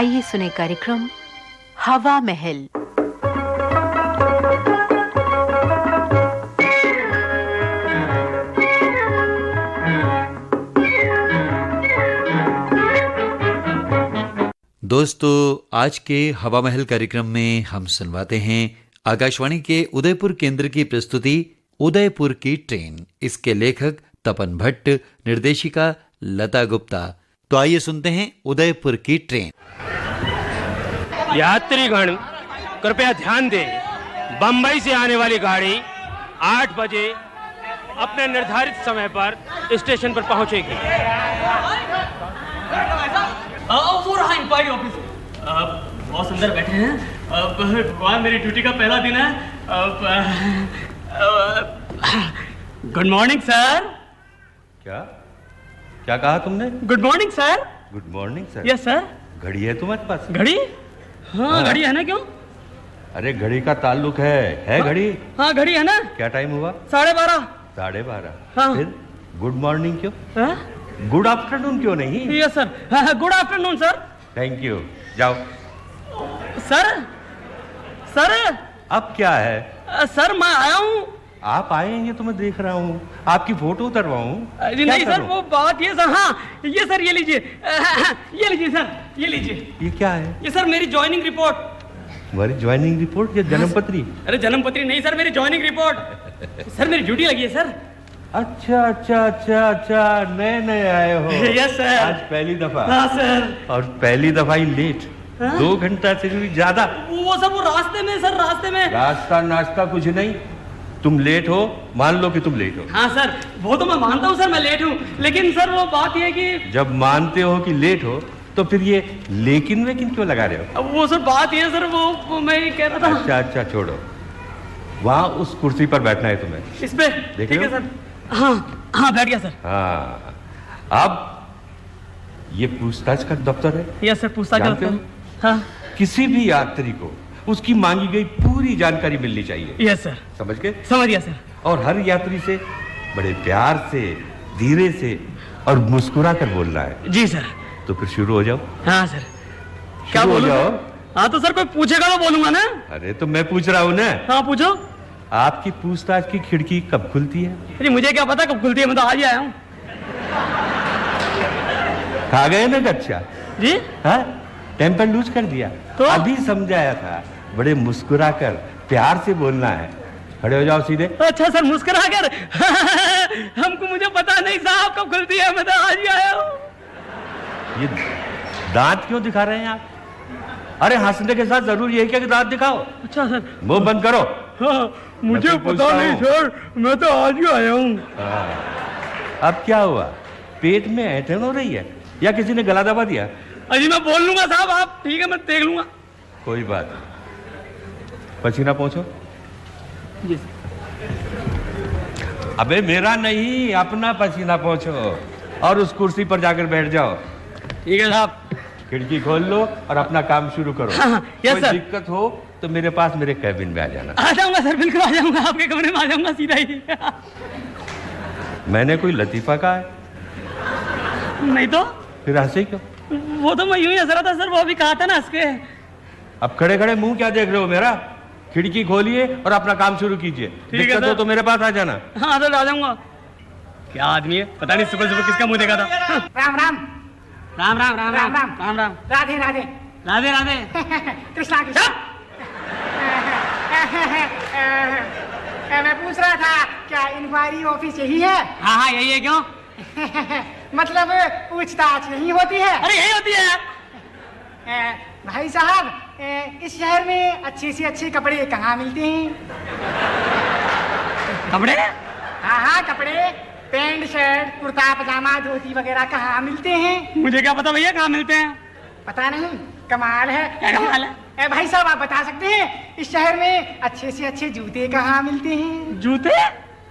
आइए सुने कार्यक्रम हवा महल। दोस्तों, आज के हवा महल कार्यक्रम में हम सुनवाते हैं आकाशवाणी के उदयपुर केंद्र की प्रस्तुति उदयपुर की ट्रेन। इसके लेखक तपन भट्ट, निर्देशिका लता गुप्ता। तो आइए सुनते हैं उदयपुर की ट्रेन। यात्रीगण कृपया ध्यान दें बम्बई से आने वाली गाड़ी आठ बजे अपने निर्धारित समय पर स्टेशन पर पहुंचेगी। वो रहा इंक्वायरी ऑफ़िस। बहुत सुंदर बैठे हैं। भगवान मेरी ड्यूटी का पहला दिन है। Good morning sir. क्या? क्या कहा तुमने? Good morning sir good morning sir yes sir घड़ी है तुम्हारे पास? घड़ी? हाँ हाँ। घड़ी है ना क्यों? अरे घड़ी का ताल्लुक है। है घड़ी? हाँ घड़ी है ना। क्या टाइम हुआ? साढ़े बारह। साढ़े बारह। हाँ। फिर? गुड मॉर्निंग क्यों? हाँ? गुड आफ्टरनून क्यों नहीं? यस सर हाँ, good afternoon sir thank you जाओ। सर सर अब क्या है? सर मैं आया हूँ। आप आए हैं ये तो मैं देख रहा हूँ आपकी फ़ोटो उतरवाऊँ। नहीं सर करूँ? वो बात ये सर हाँ ये सर ये लीजिए। ये लीजिए सर ये लीजिए। ये क्या है? ये सर मेरी ज्वाइनिंग रिपोर्ट तुम्हारी ज्वाइनिंग रिपोर्ट या जन्म पत्री? अरे जन्म पत्री नहीं सर मेरी ज्वाइनिंग रिपोर्ट सर मेरी ड्यूटी लगी है सर। अच्छा अच्छा अच्छा अच्छा नए नए आए हो। Yes, sir. आज पहली दफ़ा। हाँ सर और पहली दफ़ा ही लेट हाँ? दो घंटा से भी ज़्यादा। वो सब वो रास्ते में सर रास्ते में। रास्ता नाश्ता कुछ नहीं। तुम लेट हो मान लो कि तुम लेट हो। हाँ सर वो तो मैं मानता हूँ सर मैं लेट हूँ। लेकिन सर वो बात ये कि जब मानते हो कि लेट हो तो फिर ये लेकिन वेकिन क्यों लगा रहे हो? अब वो सर बात ये सर वो, वो मैं कह रहा था। अच्छा अच्छा छोड़ो। वहाँ उस कुर्सी पर बैठना है तुम्हें। इस पे? देख ठीक है सर। हाँ हाँ बैठ गया सर। हाँ। अब ये पूछताछ का दफ्तर है? यस सर पूछता जानते करता हो? हूँ हाँ। किसी भी यात्री को उसकी मांगी गई पूरी जानकारी मिलनी चाहिए। यस सर समझ गए? समझ गया सर और हर यात्री से बड़े प्यार से धीरे से और मुस्कुरा कर बोलना है। जी सर तो फिर शुरू हो जाओ। हाँ सर क्या बोलूँ? जाओ। हाँ तो सर कोई पूछेगा तो बोलूँगा ना। अरे तो मैं पूछ रहा हूँ ना। हाँ पूछो। आपकी पूछताछ की खिड़की कब खुलती है? अरे मुझे क्या पता कब खुलती है मैं तो आज ही आया हूँ। खा गए ना कच्चा? जी? हाँ? टेम्पर लूज कर दिया। तो? अभी समझाया था बड़े मुस्कुरा कर प्यार से बोलना है। खड़े हो जाओ सीधे। अच्छा सर मुस्कुरा कर हमको मुझे पता नहीं साहब कब खुलती है मैं तो आज ही आया हूँ। ये दांत क्यों दिखा रहे हैं आप? अरे हंसने के साथ ज़रूर यही क्या कि दांत दिखाओ। अच्छा सर। मुँह बंद करो। हाँ मुझे पता नहीं सर मैं तो आज ही आया हूँ। हाँ। अब क्या हुआ? पेट में ऐठन हो रही है या किसी ने गला दबा दिया? अजी मैं बोल लूँगा साहब आप ठीक है मैं देख लूँगा। कोई बात नहीं। पसीना पहुंचो। जी। अबे मेरा नहीं अपना पसीना पहुंचो। और उस कुर्सी पर जाकर बैठ जाओ। ठीक है साहब। खिड़की खोल लो और अपना काम शुरू करो। हाँ, हाँ, कोई. दिक्कत हो तो मेरे पास मेरे कैबिन में आ जाना। आ जाऊँगा सर बिल्कुल आ जाऊँगा आपके कमरे में आ जाऊँगा सीधा ही। मैंने कोई लतीफा कहा है? नहीं तो? फिर हंसे क्यों? वो तो मैं यूँ ही हंस रहा था सर वो अभी कहा था ना हंस के अब खड़े खड़े मुँह क्या देख रहे हो मेरा? खिड़की खोलिए और अपना काम शुरू कीजिए। ठीक है, सर। तो मेरे पास आ जाना। हाँ सर आ जाऊँगा क्या आदमी है? पता नहीं सुबह सुबह किसका मुँह देखा था। राम राम राम राम। राम राम, राम। राम। राम राधे राधे। राधे राधे। कृष्णा कृष्णा मैं पूछ रहा था क्या इंक्वायरी ऑफ़िस यही है? हाँ हाँ यही है क्यों? मतलब पूछताछ नहीं होती है। अरे यही होती है। भाई साहब इस शहर में अच्छे से अच्छे कपड़े कहाँ मिलते हैं? कपड़े? हाँ हाँ कपड़े पैंट शर्ट कुर्ता पजामा धोती वगैरह कहाँ मिलते हैं? मुझे क्या पता भैया कहाँ मिलते हैं? पता नहीं कमाल है। क्या कमाल है? ए, भाई साहब आप बता सकते हैं इस शहर में अच्छे से अच्छे जूते कहाँ मिलते हैं? जूते?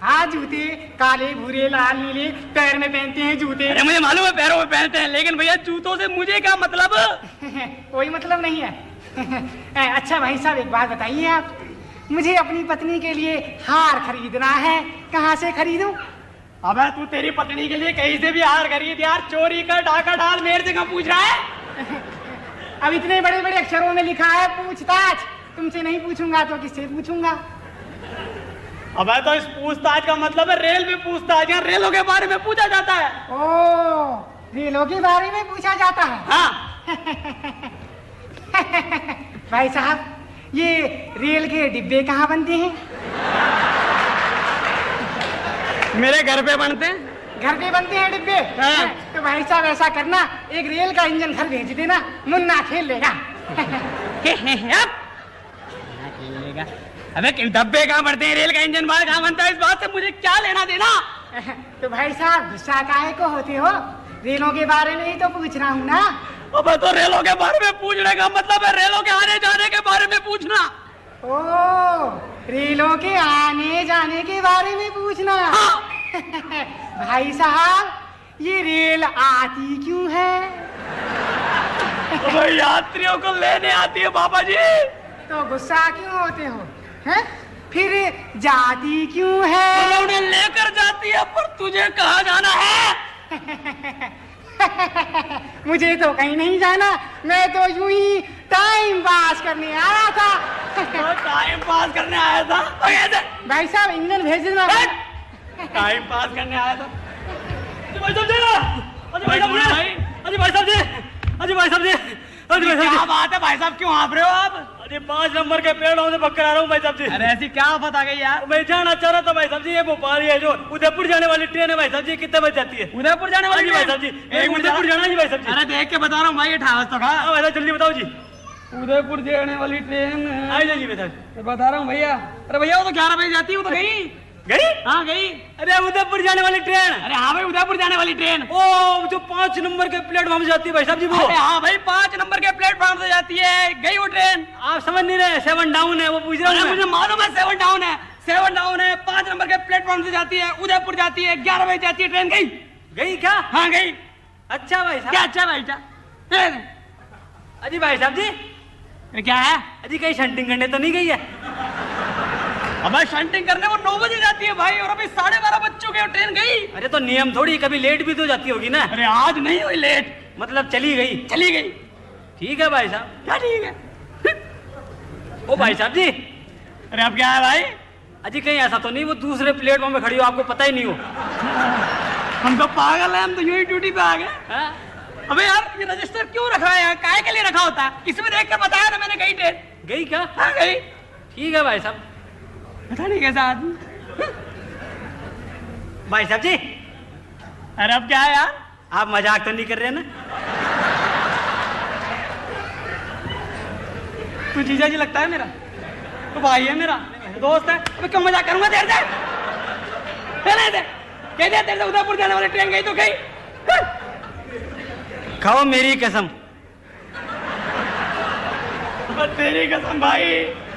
हाँ जूते काले भूरे लाल नीले पैर में पहनते हैं जूते। अरे मुझे मालूम है पैरों में पहनते हैं लेकिन भैया जूतों से मुझे क्या मतलब? कोई मतलब नहीं है। अच्छा भाई साहब एक बात बताइए आप। मुझे अपनी पत्नी के लिए हार खरीदना है। कहाँ से खरीदूं? अबे तू तेरी पत्नी के लिए कहीं से भी हार खरीद यार। चोरी कर डाका डाल मेरे से कहाँ पूछ रहा है? अब इतने बड़े बड़े अक्षरों में लिखा है पूछताछ। तुमसे नहीं पूछूँगा तो किससे पूछूँगा? अबे तो इस पूछताछ का मतलब है रेल में पूछताछ यहाँ रेलों के बारे में पूछा जाता है। ओ रेलों के बारे में पूछा जाता है? हाँ। भाई साहब ये रेल के डिब्बे कहाँ बनते हैं? मेरे घर पे बनते हैं। घर पे बनते हैं डिब्बे? हाँ। तो भाई साहब ऐसा करना एक रेल का इंजन घर भेज देना मुन्ना खेल लेगा। अबे डब्बे कहाँ बढ़ते हैं? रेल का इंजन बाहर कहाँ बनता है इस बात से मुझे क्या लेना देना? तो भाई साहब गुस्सा काहे को होते हो? रेलों के बारे में ही तो पूछ रहा हूँ ना? अबे तो रेलों के बारे में पूछने का मतलब है रेलों के आने जाने के बारे में पूछना। ओ रेलों के आने जाने के बारे में पूछना। हाँ। भाई साहब ये रेल आती क्यों है? अबे यात्रियों को लेने आती है बाबा जी। तो गुस्सा क्यों होते हो? हैं? फिर जाती क्यों है? तो उन्हें लेकर जाती है पर तुझे कहा जाना है? मुझे तो कहीं नहीं जाना। मैं तो यूँ ही टाइम पास करने आया था। तो टाइम पास करने आया था? तो कैसे भाई साहब इंजन भेज देना। टाइम पास करने आया था। भाई साहब जी अजी भाई साहब जी। अजी भाई। साहब जी अजी भाई साहब जी। अजी भाई साहब क्या बात है भाई साहब क्यों हाँप रहे हो आप? अरे पाँच नंबर के पेड़ से पकड़ आ रहा हूँ भाई साहब जी। अरे ऐसी क्या आफत आ गई यार? मैं जाना चाह रहा था भाई साहब जी ये भोपाल है जो उदयपुर जाने वाली ट्रेन है भाई साहब जी कितने बजे जाती है? उदयपुर जाने वाली भाई साहब जी उदयपुर जाना जी भाई साहब जी। अरे देख के बता रहा हूँ भाई अठारह तो खा भाई साहब जल्दी बताओ जी। उदयपुर जाने वाली ट्रेन। आई जाइए भाई साहब। बता रहा हूँ भैया। अरे भैया वो तो ग्यारह बजे जाती है वो तो गई। गई? हाँ गई? अरे उदयपुर जाने वाली ट्रेन। अरे हाँ भाई उदयपुर जाने वाली ट्रेन। ओ जो पाँच नंबर के प्लेटफॉर्म से जाती है भाई साहब जी वो? अरे हाँ भाई पाँच नंबर के प्लेटफॉर्म से जाती है। गई वो ट्रेन। आप समझ नहीं रहे सेवन डाउन है वो पूछ रहा हूँ मुझे मालूम है सेवन डाउन है। सेवन डाउन है पाँच नंबर के प्लेटफॉर्म से जाती है उदयपुर जाती है ग्यारह बजे जाती है ट्रेन। गई? गई क्या? हाँ गई। अच्छा भाई साहब। क्या अच्छा भाई साहब? अजी भाई साहब जी। क्या है? अजी कहीं शंटिंग करने तो नहीं गई है? अब शंटिंग करने वो नौ बजे जाती है भाई और अभी साढ़े बारह बज चुके हैं ट्रेन गई। अरे तो नियम थोड़ी कभी लेट भी तो जाती होगी ना। अरे आज नहीं हुई लेट मतलब चली गई। चली गई। ठीक है भाई साहब। क्या ठीक है? ओ भाई साहब जी। अरे अब क्या है भाई? अजी कहीं ऐसा तो नहीं वो दूसरे प्लेटफॉर्म में खड़ी हो आपको पता ही नहीं हो। हम तो पागल है हम तो यूँ ड्यूटी पे आ गए। अबे यार ये रजिस्टर क्यों रखा है यहाँ काय के लिए रखा होता? है इसमें देख कर बताया ना मैंने गई ट्रेन गई क्या? हाँ गई। ठीक है भाई साहब। पता नहीं कैसा आदमी भाई साहब जी। अरे अब क्या है यार? आप मज़ाक तो नहीं कर रहे ना? तू जीजा जी लगता है मेरा? तो भाई है मेरा? दोस्त है? अबे क्यों मज़ाक करूँगा? देर देर चले दे कह दिया तेरे से उदयपुर जाने वाली ट्रेन गई तो गई। खाओ मेरी कसम। तेरी कसम भाई।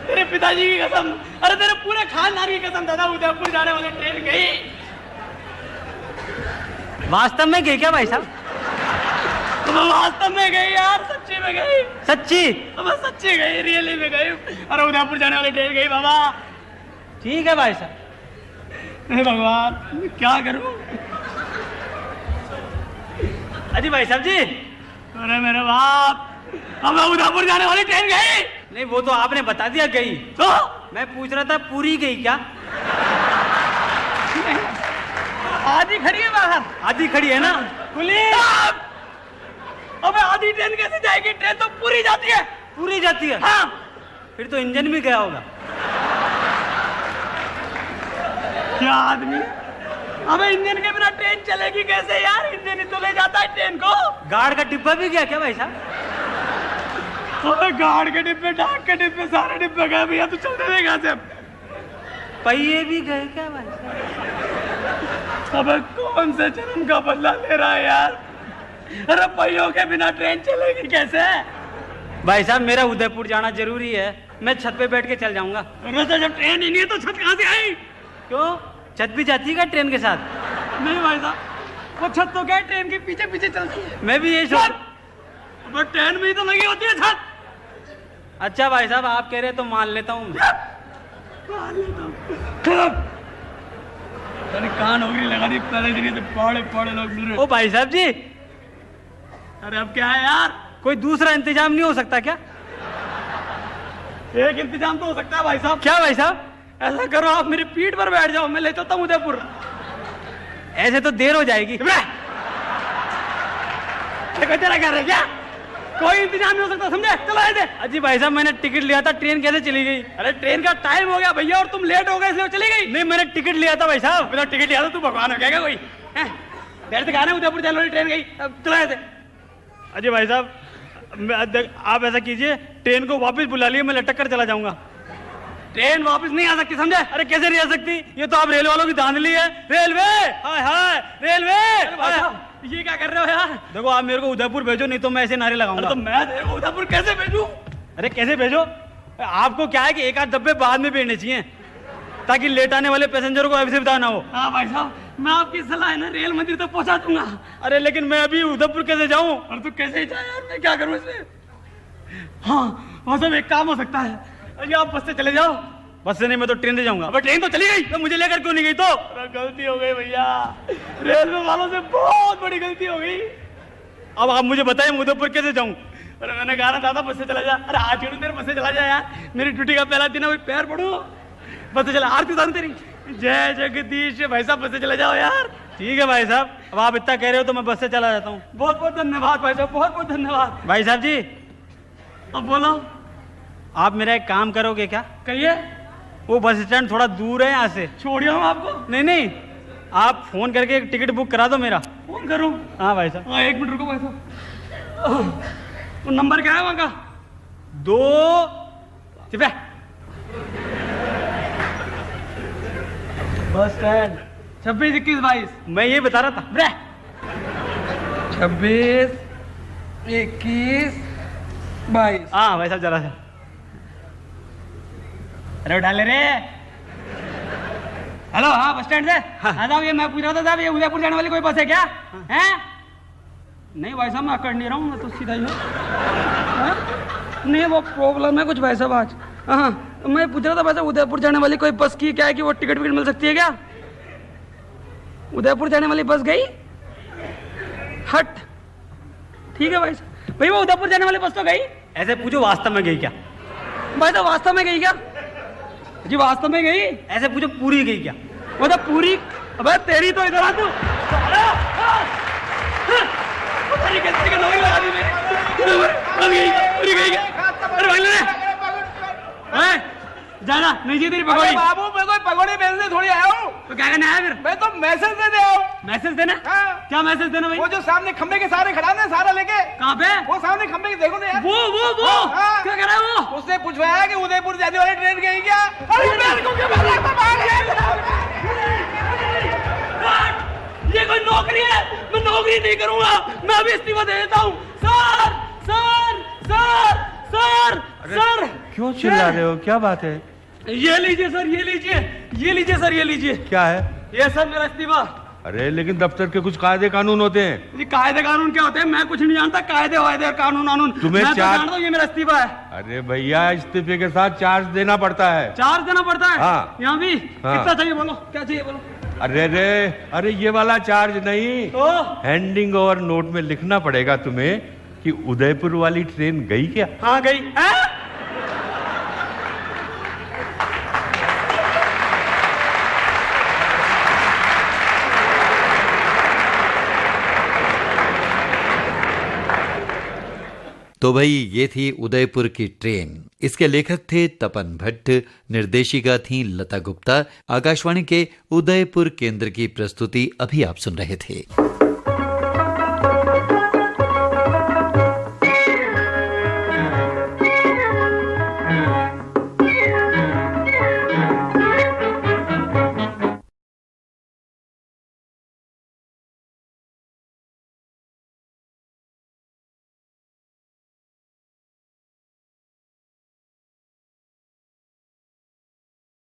तेरे पिताजी की कसम अरे तेरे पूरे खानदान की कसम दादा उदयपुर जाने वाली ट्रेन गई। वास्तव में गई क्या भाई साहब? तुम वास्तव में गई यार सच्ची में गई। सच्ची? अब सच्ची गई रियली में गई। अरे उदयपुर जाने वाली ट्रेन गई बाबा। ठीक है भाई साहब। हे भगवान क्या करूँ? अजी भाई साहब जी। अरे मेरे बाप अब उदयपुर जाने वाली ट्रेन गई। नहीं वो तो आपने बता दिया गई। तो? मैं पूछ रहा था पूरी गई क्या? आधी खड़ी है बाहर आधी खड़ी है ना? पुलिस! अबे आधी ट्रेन कैसे जाएगी? ट्रेन तो पूरी जाती है। पूरी जाती है? हाँ। फिर तो इंजन भी गया होगा। क्या आदमी? अबे इंजन के बिना ट्रेन चलेगी कैसे यार? इंजन ही तो ले जाता है ट्रेन को। गार्ड का डिब्बा भी गया क्या भाई साहब? अबे गार्ड के डिब्बे डाक के डिब्बे सारे डिब्बे गए भैया तू चलते रहे कहाँ से पहिए भी गए क्या भाई अबे कौन से जन्म का बदला ले रहा है यार? अरे पहियों के बिना ट्रेन चलेगी कैसे? भाई साहब मेरा उदयपुर जाना ज़रूरी है। मैं छत पे बैठ के चल जाऊँगा। अरे तो जब ट्रेन ही नहीं है तो छत कहाँ से आई? क्यों? छत भी जाती है क्या ट्रेन के साथ? नहीं भाई साहब वो छत तो क्या ट्रेन के पीछे पीछे चलती है। मैं भी यही सोच ट्रेन में ही तो लगी होती है छत। अच्छा भाई साहब आप कह रहे तो मान लेता हूँ मान लेता हूँ अरे कहाँ नौकरी लगा दी पहले दिन ही तो पौड़े पौड़े लोग ओ भाई साहब जी। अरे अब क्या है यार? कोई दूसरा इंतज़ाम नहीं हो सकता क्या? एक इंतज़ाम तो हो सकता है भाई साहब। क्या भाई साहब? ऐसा करो आप मेरी पीठ पर बैठ जाओ मैं ले चलता हूँ उदयपुर। ऐसे तो देर हो जाएगी। देखो कर रहे क्या कोई इंतज़ाम नहीं हो सकता समझे? चलो ऐसे। अजी भाई साहब मैंने टिकट लिया था ट्रेन कैसे चली गई? अरे ट्रेन का टाइम हो गया भैया और तुम लेट हो गए इसलिए चली गई। नहीं मैंने टिकट लिया था भाई साहब। बिना टिकट लिया तो तू भगवान हो गया कोई? देर तक आना उदयपुर चल ट्रेन गई। अब चलो ऐसे। अजय भाई साहब आप ऐसा कीजिए ट्रेन को वापस बुला लिए मैं लटक कर चला जाऊँगा। ट्रेन वापस नहीं आ सकती समझे? अरे कैसे नहीं आ सकती? ये तो आप रेल वालों की धांधली है। रेलवे! हाय हाय रेलवे! ये क्या कर रहे हो यार? देखो आप मेरे को उदयपुर भेजो नहीं तो मैं ऐसे नारे लगाऊँगा। तो मैं उदयपुर कैसे भेजूं? अरे कैसे भेजो? आपको क्या है कि एक आध डब्बे बाद में भेजने चाहिए ताकि लेट आने वाले पैसेंजर को असुविधा ना हो। हाँ भाई साहब मैं आपकी सलाह है ना रेल मंदिर तक पहुँचा दूँगा। अरे लेकिन मैं अभी उदयपुर कैसे जाऊँ? और तू कैसे ही जाए यार मैं क्या करूँ इसमें? हाँ हाँ सब एक काम हो सकता है। अरे आप बस से चले जाओ। बस से नहीं मैं तो ट्रेन से जाऊँगा। अब ट्रेन तो चली गई। तो मुझे लेकर क्यों नहीं गई तो? गलती हो गई भैया। रेलवे वालों से बहुत बड़ी गलती हो गई। अब आप मुझे बताइए मैं उदयपुर कैसे जाऊँ? अरे मैंने कहा ना दादा बस से चला जा। अरे आज छोड़ू तेरे बस से चला जा यार? मेरी ड्यूटी का पहला दिन है पैर पड़ू। बस से चला आरती उतारू तेरी। जय जगदीश भाई साहब बस से चले जाओ यार। ठीक है भाई साहब अब आप इतना कह रहे हो तो मैं बस से चला जाता हूँ। बहुत बहुत धन्यवाद भाई साहब बहुत बहुत धन्यवाद। भाई साहब जी। अब बोलो। आप मेरा एक काम करोगे क्या? कहिए। वो बस स्टैंड थोड़ा दूर है यहाँ से। छोड़िए हम आपको? नहीं नहीं आप फ़ोन करके एक टिकट बुक करा दो मेरा। फ़ोन करूँ? हाँ भाई साहब। हाँ एक मिनट रुको भाई साहब। वो नंबर क्या है वहाँ का? दो चिपे बस स्टैंड। छब्बीस इक्कीस बाईस। मैं ये बता रहा था। ब्रे छब्बीस इक्कीस बाईस। हाँ भाई साहब जरा सा। अरे उठा ले रे। हेलो हाँ बस स्टैंड से। हाँ। साहब ये मैं पूछ रहा था साहब ये उदयपुर जाने वाली कोई बस है क्या? हैं। नहीं भाई साहब मैं कर नहीं रहा हूँ मैं तो सीधा ही हूँ। हाँ? नहीं वो प्रॉब्लम है कुछ भाई साहब आज। हाँ मैं पूछ रहा था भाई साहब उदयपुर जाने वाली कोई बस की क्या है कि वो टिकट विकट मिल सकती है क्या? उदयपुर जाने वाली बस गई? हट। ठीक है भाई साहब। भाई वो उदयपुर जाने वाली बस तो गई। ऐसे पूछो वास्तव में गई क्या? भाई साहब वास्तव में गई क्या? जी वास्तव में गई? ऐसे पूछो पूरी गई क्या? वो तो पूरी अबे तेरी तो इधर आ तू। अरे, हाँ, पूरी गई पूरी गई अरे भाई ले हैं जाना नहीं जी तेरी पकौड़ी बाबू मैं कोई पकौड़ी बेचने थोड़ी आया हूँ। तो क्या करना है फिर? मैं तो मैसेज देने आया हूँ। मैसेज देना? हाँ। क्या मैसेज देना भाई? वो जो सामने खंबे के सारे खड़ा है सारा लेके। कहाँ पे? वो सामने खंबे के देखो ना यार। वो वो वो। हाँ। क्या कर रहा है वो? उसने पूछवाया कि उदयपुर जाने वाली ट्रेन गई क्या? अरे मेरे को क्या पता था बाहर गया। ये कोई नौकरी है? मैं नौकरी नहीं करूँगा। मैं अभी इस्तीफा दे देता हूँ। Sir sir sir sir sir क्यों चिल्ला रहे हो? क्या बात है? ये लीजिए सर ये लीजिए ये लीजिए सर ये लीजिए। क्या है? ये सर मेरा इस्तीफा। अरे लेकिन दफ्तर के कुछ कायदे कानून होते हैं। ये कायदे कानून क्या होते हैं? मैं कुछ नहीं जानता कायदे वायदे और कानून कानून तुम्हें मैं तो चार- हूँ ये मेरा इस्तीफा है। अरे भैया इस्तीफे के साथ चार्ज देना पड़ता है। चार्ज देना पड़ता है? हाँ। यहाँ भी? हाँ। कितना चाहिए बोलो? क्या चाहिए बोलो? अरे रे अरे ये वाला चार्ज नहीं। तो हैंडिंग ओवर नोट में लिखना पड़ेगा तुम्हें कि उदयपुर वाली ट्रेन गई क्या? हाँ गई। तो भाई ये थी उदयपुर की ट्रेन। इसके लेखक थे तपन भट्ट, निर्देशिका थी लता गुप्ता। आकाशवाणी के उदयपुर केंद्र की प्रस्तुति अभी आप सुन रहे थे।